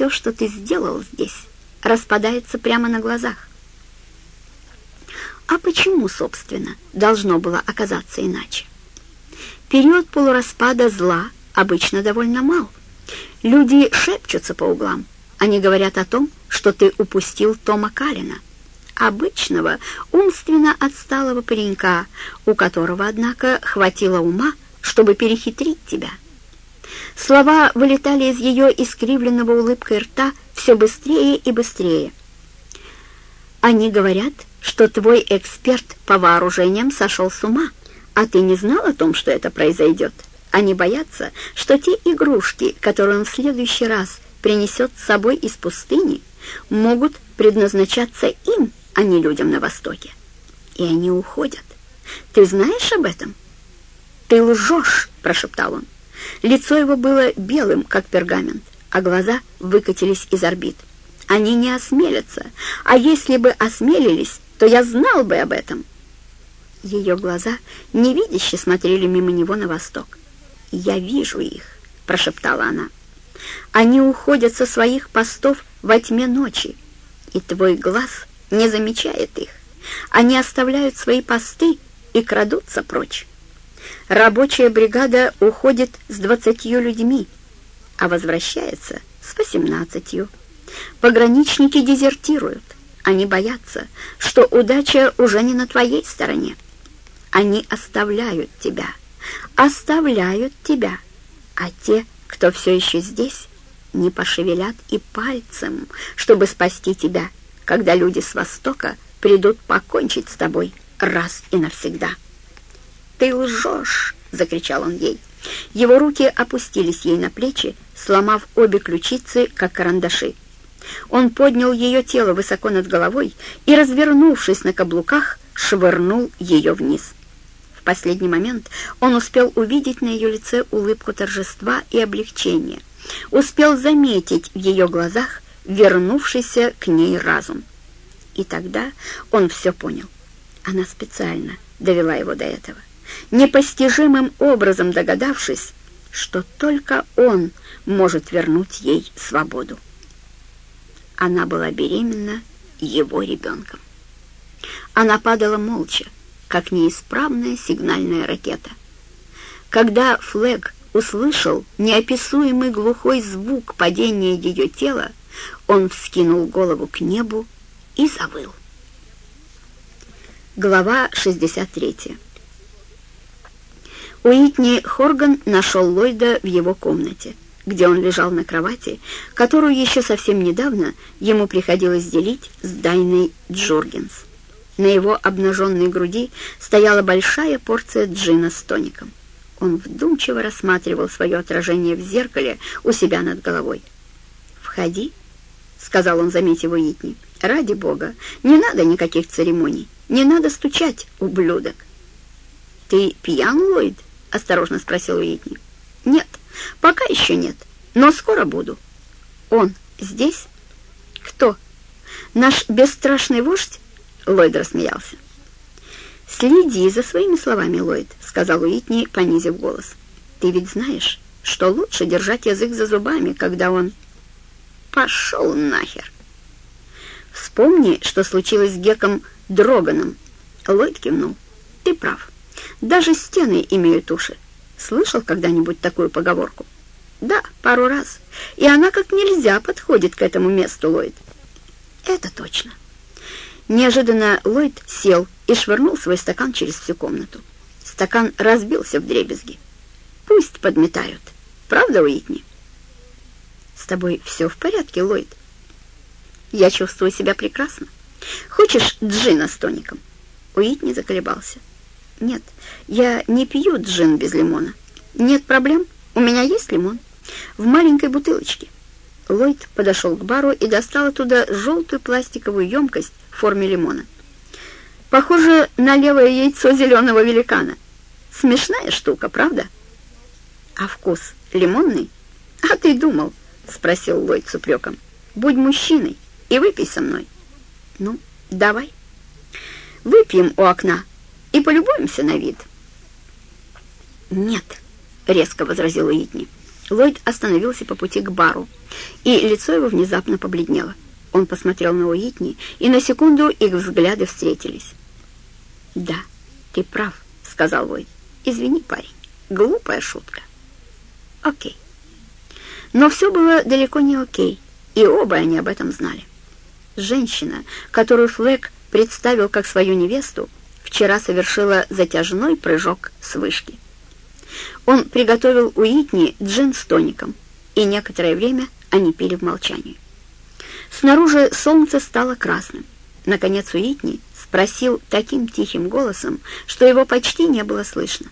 все, что ты сделал здесь, распадается прямо на глазах. А почему, собственно, должно было оказаться иначе? Период полураспада зла обычно довольно мал. Люди шепчутся по углам. Они говорят о том, что ты упустил Тома Калина, обычного, умственно отсталого паренька, у которого, однако, хватило ума, чтобы перехитрить тебя. Слова вылетали из ее искривленного улыбкой рта все быстрее и быстрее. Они говорят, что твой эксперт по вооружениям сошел с ума, а ты не знал о том, что это произойдет. Они боятся, что те игрушки, которые он в следующий раз принесет с собой из пустыни, могут предназначаться им, а не людям на Востоке. И они уходят. Ты знаешь об этом? «Ты лжешь!» — прошептал он. Лицо его было белым, как пергамент, а глаза выкатились из орбит. Они не осмелятся, а если бы осмелились, то я знал бы об этом. Ее глаза невидяще смотрели мимо него на восток. «Я вижу их», — прошептала она. «Они уходят со своих постов во тьме ночи, и твой глаз не замечает их. Они оставляют свои посты и крадутся прочь. Рабочая бригада уходит с двадцатью людьми, а возвращается с восемнадцатью. Пограничники дезертируют. Они боятся, что удача уже не на твоей стороне. Они оставляют тебя, оставляют тебя, а те, кто все еще здесь, не пошевелят и пальцем, чтобы спасти тебя, когда люди с Востока придут покончить с тобой раз и навсегда. «Ты лжешь!» — закричал он ей. Его руки опустились ей на плечи, сломав обе ключицы, как карандаши. Он поднял ее тело высоко над головой и, развернувшись на каблуках, швырнул ее вниз. В последний момент он успел увидеть на ее лице улыбку торжества и облегчения, успел заметить в ее глазах вернувшийся к ней разум. И тогда он все понял. Она специально довела его до этого непостижимым образом догадавшись, что только он может вернуть ей свободу. Она была беременна его ребенком. Она падала молча, как неисправная сигнальная ракета. Когда Флэг услышал неописуемый глухой звук падения ее тела, он вскинул голову к небу и завыл. Глава 63 Уитни Хорган нашел Ллойда в его комнате, где он лежал на кровати, которую еще совсем недавно ему приходилось делить с Дайной Джоргенс. На его обнаженной груди стояла большая порция джина с тоником. Он вдумчиво рассматривал свое отражение в зеркале у себя над головой. «Входи», — сказал он, заметив Уитни. «Ради бога, не надо никаких церемоний, не надо стучать, ублюдок». «Ты пьян, Ллойд?» — осторожно спросил Уитни. «Нет, пока еще нет, но скоро буду». «Он здесь?» «Кто?» «Наш бесстрашный вождь?» Ллойд рассмеялся. «Следи за своими словами, Ллойд», — сказал Уитни, понизив голос. «Ты ведь знаешь, что лучше держать язык за зубами, когда он...» «Пошел нахер!» «Вспомни, что случилось с Геком Дроганом». Ллойд кивнул. «Ты прав. Даже стены имеют уши. Слышал когда-нибудь такую поговорку? Да, пару раз. И она как нельзя подходит к этому месту, Ллойд. Это точно. Неожиданно Ллойд сел и швырнул свой стакан через всю комнату. Стакан разбился в дребезги. Пусть подметают. Правда, Уитни? С тобой все в порядке, Ллойд? Я чувствую себя прекрасно. Хочешь джина с тоником? Уитни заколебался. «Нет, я не пью джин без лимона. Нет проблем, у меня есть лимон. В маленькой бутылочке». Ллойд подошел к бару и достал оттуда желтую пластиковую емкость в форме лимона. «Похоже на левое яйцо зеленого великана. Смешная штука, правда?» «А вкус лимонный?» «А ты думал?» — спросил Ллойд с упреком. «Будь мужчиной и выпей со мной». «Ну, давай. Выпьем у окна» и полюбуемся на вид». «Нет», — резко возразил Уитни. Ллойд остановился по пути к бару, и лицо его внезапно побледнело. Он посмотрел на Уитни, и на секунду их взгляды встретились. «Да, ты прав», — сказал Ллойд. «Извини, парень, глупая шутка». «Окей». Но все было далеко не окей, и оба они об этом знали. Женщина, которую Флэк представил как свою невесту, вчера совершила затяжной прыжок с вышки. Он приготовил Уитни джин с тоником, и некоторое время они пили в молчании. Снаружи солнце стало красным. Наконец Уитни спросил таким тихим голосом, что его почти не было слышно.